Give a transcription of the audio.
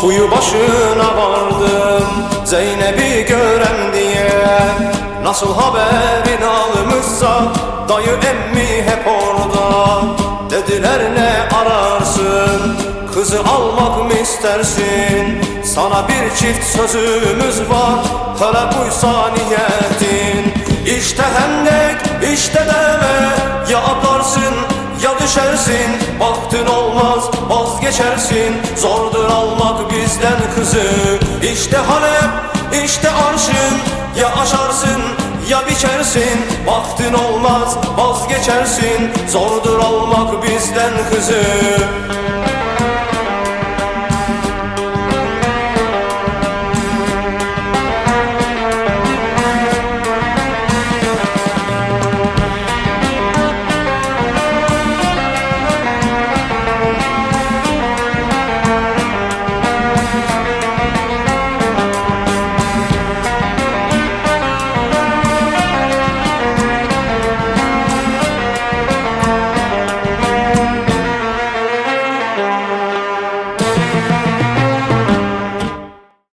Kuyu başına vardım Zeynep'i gören diye. Nasıl haberin almışsa Dayı emmi hep orada. Dediler ne ararsın? Kızı almak mı istersin? Sana bir çift sözümüz var Hele buysa niyetin. Ya düşersin Baktın olmaz vazgeçersin. Zordur almak bizden kızı. İşte Halep işte arşın. Ya aşarsın ya biçersin. Baktın olmaz vazgeçersin. Zordur almak bizden kızı